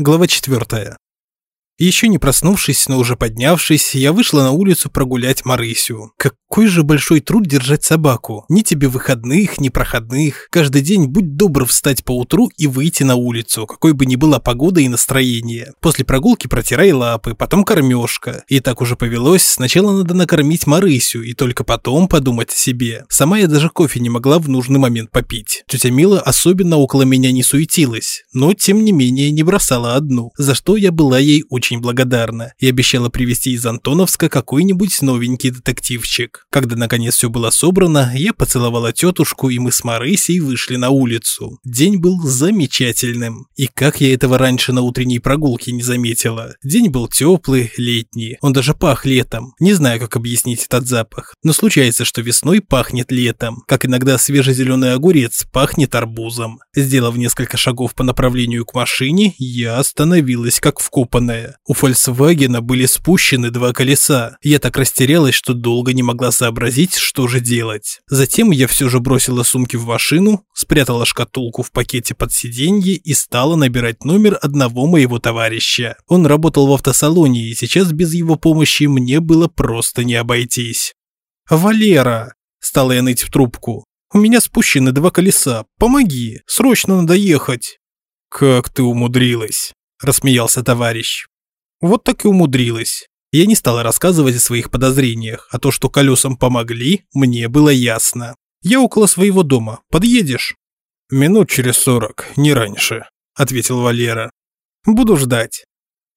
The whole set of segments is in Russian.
Глава 4. Еще не проснувшись, но уже поднявшись, я вышла на улицу прогулять Марысю. Какой же большой труд держать собаку. Ни тебе выходных, ни проходных. Каждый день будь добр встать по утру и выйти на улицу, какой бы ни была погода и настроение. После прогулки протирай лапы, потом кормежка. И так уже повелось, сначала надо накормить Марысю, и только потом подумать о себе. Сама я даже кофе не могла в нужный момент попить. Тетя Мила особенно около меня не суетилась, но тем не менее не бросала одну, за что я была ей очень благодарна и обещала привезти из Антоновска какой-нибудь новенький детективчик. Когда наконец все было собрано, я поцеловала тетушку, и мы с Марысей вышли на улицу. День был замечательным. И как я этого раньше на утренней прогулке не заметила. День был теплый, летний. Он даже пах летом. Не знаю, как объяснить этот запах. Но случается, что весной пахнет летом. Как иногда свежезеленый огурец пахнет арбузом. Сделав несколько шагов по направлению к машине, я остановилась как вкопанная. У Фольксвагена были спущены два колеса. Я так растерялась, что долго не могла сообразить, что же делать. Затем я все же бросила сумки в машину, спрятала шкатулку в пакете под сиденье и стала набирать номер одного моего товарища. Он работал в автосалоне, и сейчас без его помощи мне было просто не обойтись. «Валера!» – стала я ныть в трубку. «У меня спущены два колеса. Помоги! Срочно надо ехать!» «Как ты умудрилась!» – рассмеялся товарищ. Вот так и умудрилась. Я не стала рассказывать о своих подозрениях, а то, что колесам помогли, мне было ясно. Я около своего дома. Подъедешь? Минут через сорок, не раньше, ответил Валера. Буду ждать.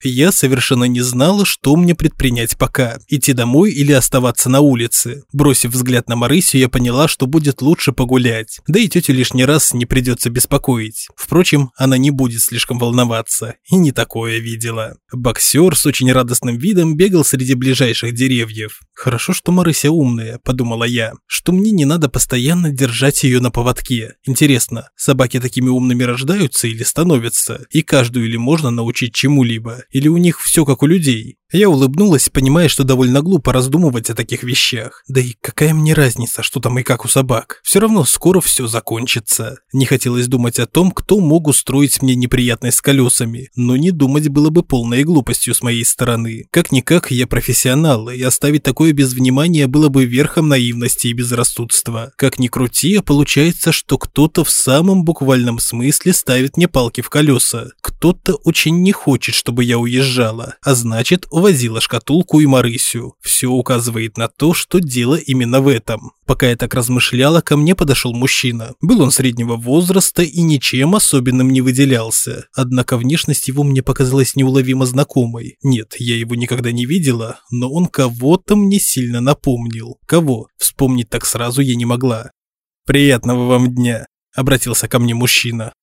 Я совершенно не знала, что мне предпринять пока – идти домой или оставаться на улице. Бросив взгляд на Марысю, я поняла, что будет лучше погулять. Да и тетю лишний раз не придется беспокоить. Впрочем, она не будет слишком волноваться. И не такое видела. Боксер с очень радостным видом бегал среди ближайших деревьев. «Хорошо, что Марыся умная», – подумала я, – «что мне не надо постоянно держать ее на поводке. Интересно, собаки такими умными рождаются или становятся? И каждую ли можно научить чему-либо? Или у них все как у людей? Я улыбнулась, понимая, что довольно глупо раздумывать о таких вещах. Да и какая мне разница, что там и как у собак? Все равно скоро все закончится. Не хотелось думать о том, кто мог устроить мне неприятность с колесами, но не думать было бы полной глупостью с моей стороны. Как-никак, я профессионал, и оставить такое без внимания было бы верхом наивности и безрассудства. Как ни крути, получается, что кто-то в самом буквальном смысле ставит мне палки в колеса. Кто-то очень не хочет, чтобы я уезжала, а значит, увозила шкатулку и Марысю. Все указывает на то, что дело именно в этом. Пока я так размышляла, ко мне подошел мужчина. Был он среднего возраста и ничем особенным не выделялся. Однако внешность его мне показалась неуловимо знакомой. Нет, я его никогда не видела, но он кого-то мне сильно напомнил. Кого? Вспомнить так сразу я не могла. «Приятного вам дня», – обратился ко мне мужчина.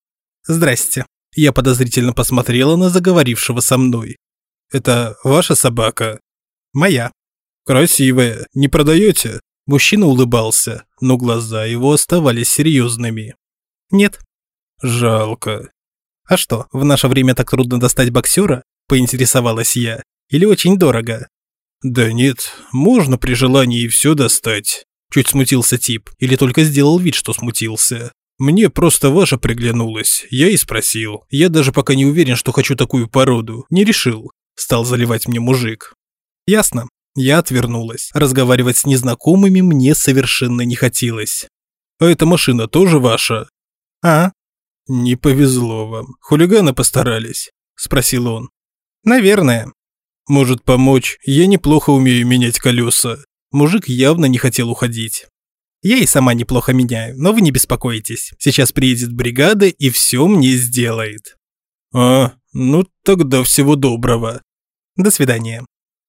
«Здрасте». Я подозрительно посмотрела на заговорившего со мной. Это ваша собака? Моя. Красивая. Не продаете? Мужчина улыбался, но глаза его оставались серьезными. Нет. Жалко. А что, в наше время так трудно достать боксера? Поинтересовалась я. Или очень дорого? Да нет, можно при желании все достать. Чуть смутился тип, или только сделал вид, что смутился. Мне просто ваша приглянулась, я и спросил. Я даже пока не уверен, что хочу такую породу, не решил стал заливать мне мужик. Ясно. Я отвернулась. Разговаривать с незнакомыми мне совершенно не хотелось. А эта машина тоже ваша? А? Не повезло вам. Хулиганы постарались, спросил он. Наверное. Может помочь? Я неплохо умею менять колеса. Мужик явно не хотел уходить. Я и сама неплохо меняю, но вы не беспокойтесь. Сейчас приедет бригада и все мне сделает. А, ну тогда всего доброго. До свидания.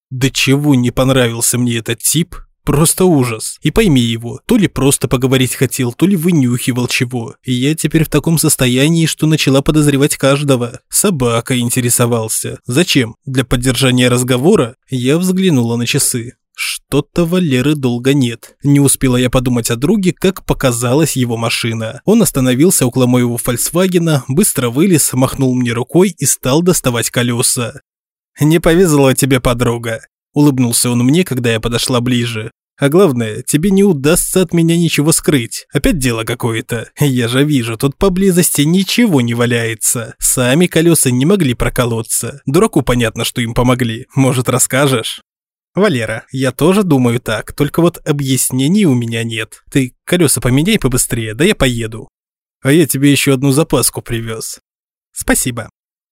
До чего не понравился мне этот тип? Просто ужас. И пойми его, то ли просто поговорить хотел, то ли вынюхивал чего. И я теперь в таком состоянии, что начала подозревать каждого. Собака интересовался. Зачем? Для поддержания разговора? Я взглянула на часы. Что-то Валеры долго нет. Не успела я подумать о друге, как показалась его машина. Он остановился около моего Фольксвагена, быстро вылез, махнул мне рукой и стал доставать колеса. «Не повезло тебе, подруга», – улыбнулся он мне, когда я подошла ближе. А главное, тебе не удастся от меня ничего скрыть. Опять дело какое-то. Я же вижу, тут поблизости ничего не валяется. Сами колеса не могли проколоться. Дураку понятно, что им помогли. Может, расскажешь? Валера, я тоже думаю так, только вот объяснений у меня нет. Ты колеса поменяй побыстрее, да я поеду. А я тебе еще одну запаску привез. Спасибо.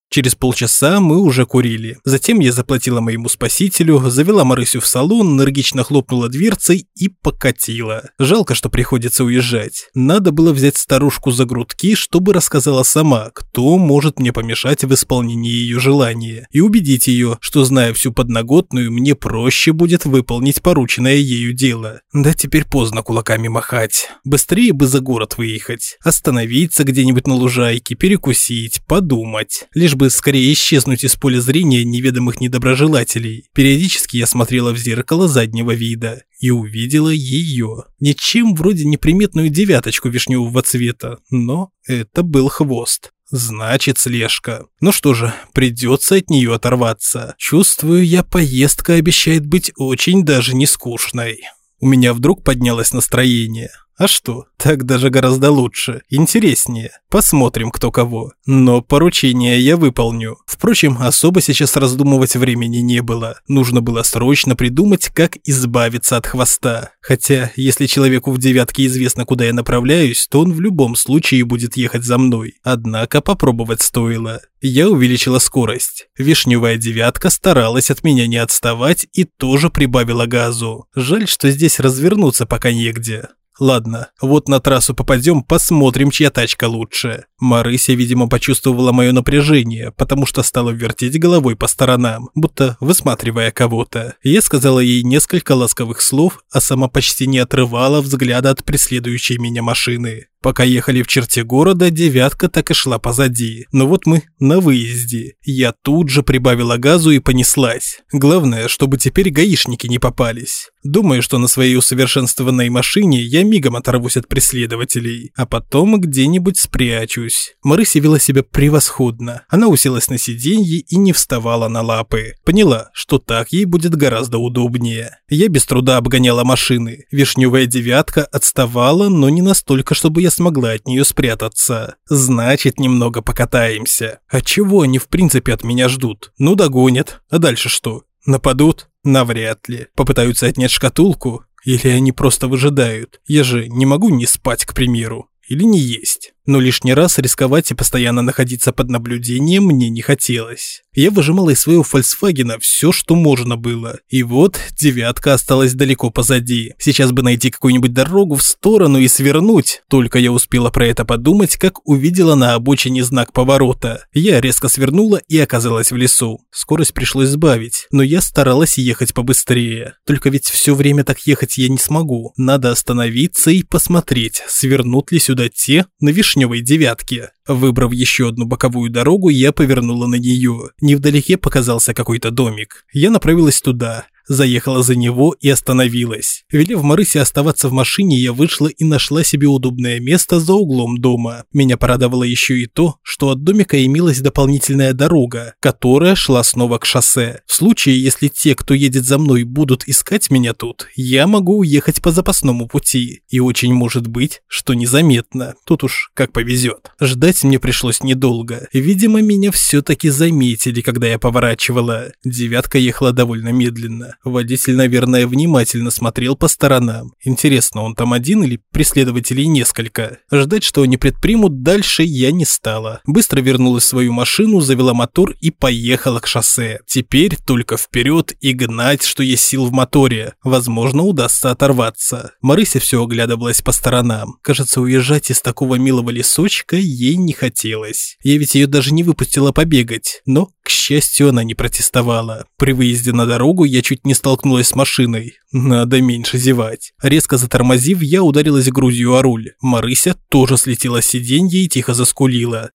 Через полчаса мы уже курили. Затем я заплатила моему спасителю, завела Марысю в салон, энергично хлопнула дверцей и покатила. Жалко, что приходится уезжать. Надо было взять старушку за грудки, чтобы рассказала сама, кто может мне помешать в исполнении ее желания, и убедить ее, что, зная всю подноготную, мне проще будет выполнить порученное ею дело. Да теперь поздно кулаками махать. Быстрее бы за город выехать. Остановиться где-нибудь на лужайке, перекусить, подумать. Лишь бы скорее исчезнуть из поля зрения неведомых недоброжелателей. Периодически я смотрела в зеркало заднего вида и увидела ее. Ничем вроде неприметную девяточку вишневого цвета, но это был хвост. Значит, слежка. Ну что же, придется от нее оторваться. Чувствую я, поездка обещает быть очень даже не скучной. У меня вдруг поднялось настроение. А что, так даже гораздо лучше, интереснее. Посмотрим, кто кого. Но поручение я выполню. Впрочем, особо сейчас раздумывать времени не было. Нужно было срочно придумать, как избавиться от хвоста. Хотя, если человеку в девятке известно, куда я направляюсь, то он в любом случае будет ехать за мной. Однако попробовать стоило. Я увеличила скорость. Вишневая девятка старалась от меня не отставать и тоже прибавила газу. Жаль, что здесь развернуться пока негде. Ладно, вот на трассу попадем, посмотрим, чья тачка лучше. Марыся, видимо, почувствовала мое напряжение, потому что стала вертеть головой по сторонам, будто высматривая кого-то. Я сказала ей несколько ласковых слов, а сама почти не отрывала взгляда от преследующей меня машины. Пока ехали в черте города, девятка так и шла позади. Но вот мы на выезде. Я тут же прибавила газу и понеслась. Главное, чтобы теперь гаишники не попались. Думаю, что на своей усовершенствованной машине я мигом оторвусь от преследователей, а потом где-нибудь спрячусь. Марыся вела себя превосходно. Она уселась на сиденье и не вставала на лапы. Поняла, что так ей будет гораздо удобнее. Я без труда обгоняла машины. Вишневая девятка отставала, но не настолько, чтобы я смогла от нее спрятаться. Значит, немного покатаемся. А чего они в принципе от меня ждут? Ну догонят. А дальше что? Нападут? Навряд ли. Попытаются отнять шкатулку? Или они просто выжидают? Я же не могу не спать, к примеру. Или не есть но лишний раз рисковать и постоянно находиться под наблюдением мне не хотелось. Я выжимала из своего «Фольксвагена» все, что можно было. И вот девятка осталась далеко позади. Сейчас бы найти какую-нибудь дорогу в сторону и свернуть. Только я успела про это подумать, как увидела на обочине знак поворота. Я резко свернула и оказалась в лесу. Скорость пришлось сбавить, но я старалась ехать побыстрее. Только ведь все время так ехать я не смогу. Надо остановиться и посмотреть, свернут ли сюда те на вишневом вишневой девятки. Выбрав еще одну боковую дорогу, я повернула на нее. Невдалеке показался какой-то домик. Я направилась туда заехала за него и остановилась. Велев Марысе оставаться в машине, я вышла и нашла себе удобное место за углом дома. Меня порадовало еще и то, что от домика имелась дополнительная дорога, которая шла снова к шоссе. В случае, если те, кто едет за мной, будут искать меня тут, я могу уехать по запасному пути. И очень может быть, что незаметно. Тут уж как повезет. Ждать мне пришлось недолго. Видимо, меня все-таки заметили, когда я поворачивала. Девятка ехала довольно медленно. Водитель, наверное, внимательно смотрел по сторонам. Интересно, он там один или преследователей несколько? Ждать, что они предпримут, дальше я не стала. Быстро вернулась в свою машину, завела мотор и поехала к шоссе. Теперь только вперед и гнать, что есть сил в моторе. Возможно, удастся оторваться. Марыся все оглядывалась по сторонам. Кажется, уезжать из такого милого лесочка ей не хотелось. Я ведь ее даже не выпустила побегать. Но, к счастью, она не протестовала. При выезде на дорогу я чуть не столкнулась с машиной. Надо меньше зевать. Резко затормозив, я ударилась грудью о руль. Марыся тоже слетела с сиденья и тихо заскулила.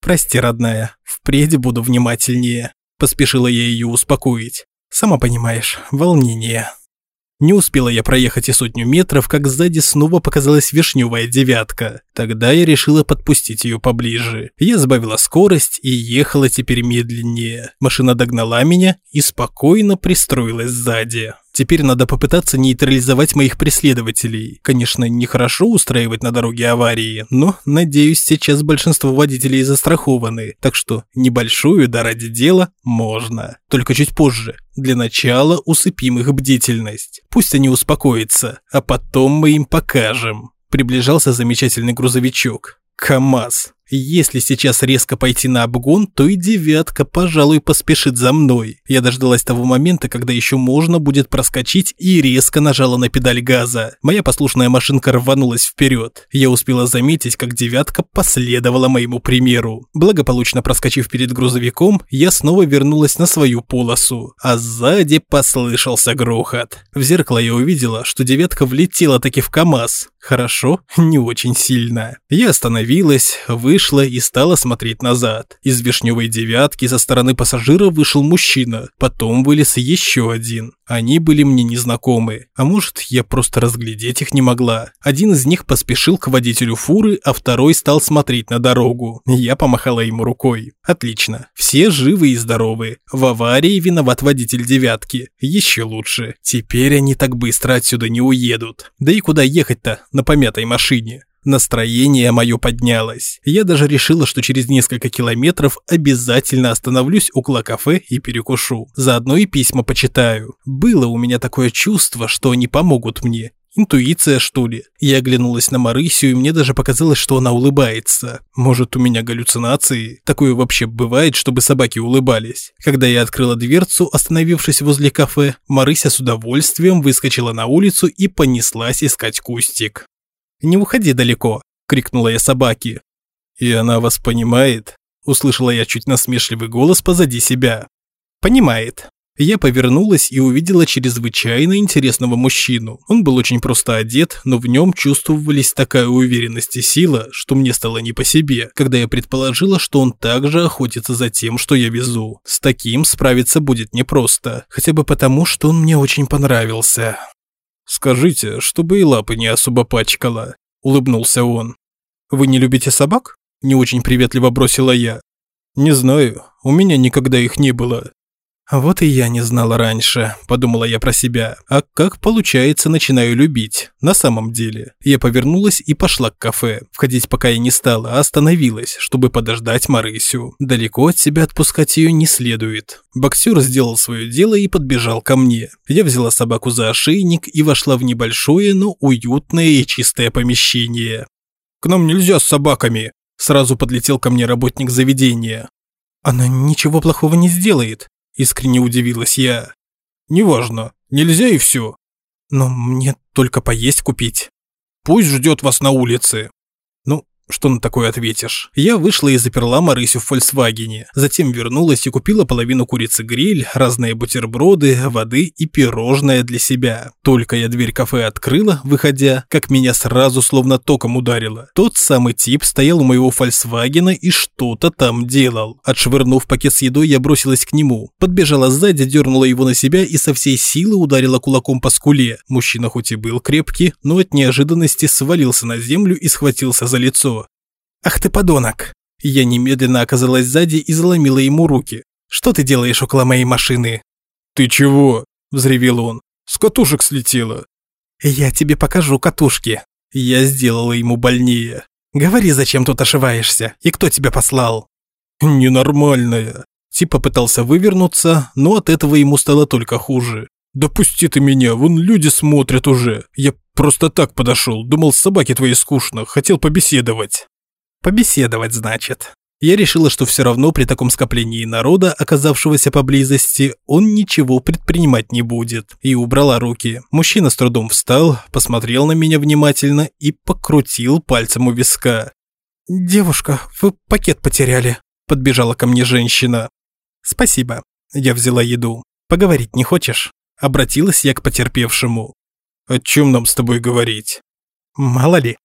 «Прости, родная, впредь буду внимательнее», – поспешила я ее успокоить. «Сама понимаешь, волнение». Не успела я проехать и сотню метров, как сзади снова показалась вишневая девятка. Тогда я решила подпустить ее поближе. Я сбавила скорость и ехала теперь медленнее. Машина догнала меня и спокойно пристроилась сзади. Теперь надо попытаться нейтрализовать моих преследователей. Конечно, нехорошо устраивать на дороге аварии, но, надеюсь, сейчас большинство водителей застрахованы, так что небольшую, да ради дела, можно. Только чуть позже. Для начала усыпим их бдительность. Пусть они успокоятся, а потом мы им покажем. Приближался замечательный грузовичок. КамАЗ. Если сейчас резко пойти на обгон, то и девятка, пожалуй, поспешит за мной. Я дождалась того момента, когда еще можно будет проскочить и резко нажала на педаль газа. Моя послушная машинка рванулась вперед. Я успела заметить, как девятка последовала моему примеру. Благополучно проскочив перед грузовиком, я снова вернулась на свою полосу, а сзади послышался грохот. В зеркало я увидела, что девятка влетела таки в КамАЗ. Хорошо, не очень сильно. Я остановилась, вышла и стала смотреть назад. Из вишневой девятки со стороны пассажира вышел мужчина, потом вылез еще один. Они были мне незнакомы, а может, я просто разглядеть их не могла. Один из них поспешил к водителю фуры, а второй стал смотреть на дорогу. Я помахала ему рукой. Отлично, все живы и здоровы. В аварии виноват водитель девятки. Еще лучше. Теперь они так быстро отсюда не уедут. Да и куда ехать-то? на помятой машине. Настроение мое поднялось. Я даже решила, что через несколько километров обязательно остановлюсь около кафе и перекушу. Заодно и письма почитаю. Было у меня такое чувство, что они помогут мне. Интуиция, что ли? Я оглянулась на Марысю, и мне даже показалось, что она улыбается. Может, у меня галлюцинации? Такое вообще бывает, чтобы собаки улыбались. Когда я открыла дверцу, остановившись возле кафе, Марыся с удовольствием выскочила на улицу и понеслась искать кустик. «Не уходи далеко!» – крикнула я собаке. «И она вас понимает?» – услышала я чуть насмешливый голос позади себя. «Понимает», я повернулась и увидела чрезвычайно интересного мужчину. Он был очень просто одет, но в нем чувствовались такая уверенность и сила, что мне стало не по себе, когда я предположила, что он также охотится за тем, что я везу. С таким справиться будет непросто, хотя бы потому, что он мне очень понравился. «Скажите, чтобы и лапы не особо пачкала», – улыбнулся он. «Вы не любите собак?» – не очень приветливо бросила я. «Не знаю, у меня никогда их не было. «Вот и я не знала раньше», – подумала я про себя. «А как получается, начинаю любить? На самом деле». Я повернулась и пошла к кафе. Входить пока я не стала, а остановилась, чтобы подождать Марысю. Далеко от себя отпускать ее не следует. Боксер сделал свое дело и подбежал ко мне. Я взяла собаку за ошейник и вошла в небольшое, но уютное и чистое помещение. «К нам нельзя с собаками», – сразу подлетел ко мне работник заведения. «Она ничего плохого не сделает», Искренне удивилась я. «Неважно, нельзя и все. Но мне только поесть купить. Пусть ждет вас на улице. Что на такое ответишь? Я вышла и заперла Марысю в Фольксвагене. Затем вернулась и купила половину курицы гриль, разные бутерброды, воды и пирожное для себя. Только я дверь кафе открыла, выходя, как меня сразу словно током ударило. Тот самый тип стоял у моего Фольксвагена и что-то там делал. Отшвырнув пакет с едой, я бросилась к нему. Подбежала сзади, дернула его на себя и со всей силы ударила кулаком по скуле. Мужчина хоть и был крепкий, но от неожиданности свалился на землю и схватился за лицо. «Ах ты подонок!» Я немедленно оказалась сзади и заломила ему руки. «Что ты делаешь около моей машины?» «Ты чего?» – взревел он. «С катушек слетела». «Я тебе покажу катушки». Я сделала ему больнее. «Говори, зачем тут ошиваешься, и кто тебя послал?» «Ненормальная». Тип попытался вывернуться, но от этого ему стало только хуже. «Допусти ты меня, вон люди смотрят уже. Я просто так подошел, думал, собаке твоей скучно, хотел побеседовать». Побеседовать, значит. Я решила, что все равно при таком скоплении народа, оказавшегося поблизости, он ничего предпринимать не будет. И убрала руки. Мужчина с трудом встал, посмотрел на меня внимательно и покрутил пальцем у виска. «Девушка, вы пакет потеряли», – подбежала ко мне женщина. «Спасибо». Я взяла еду. «Поговорить не хочешь?» Обратилась я к потерпевшему. «О чем нам с тобой говорить?» «Мало ли,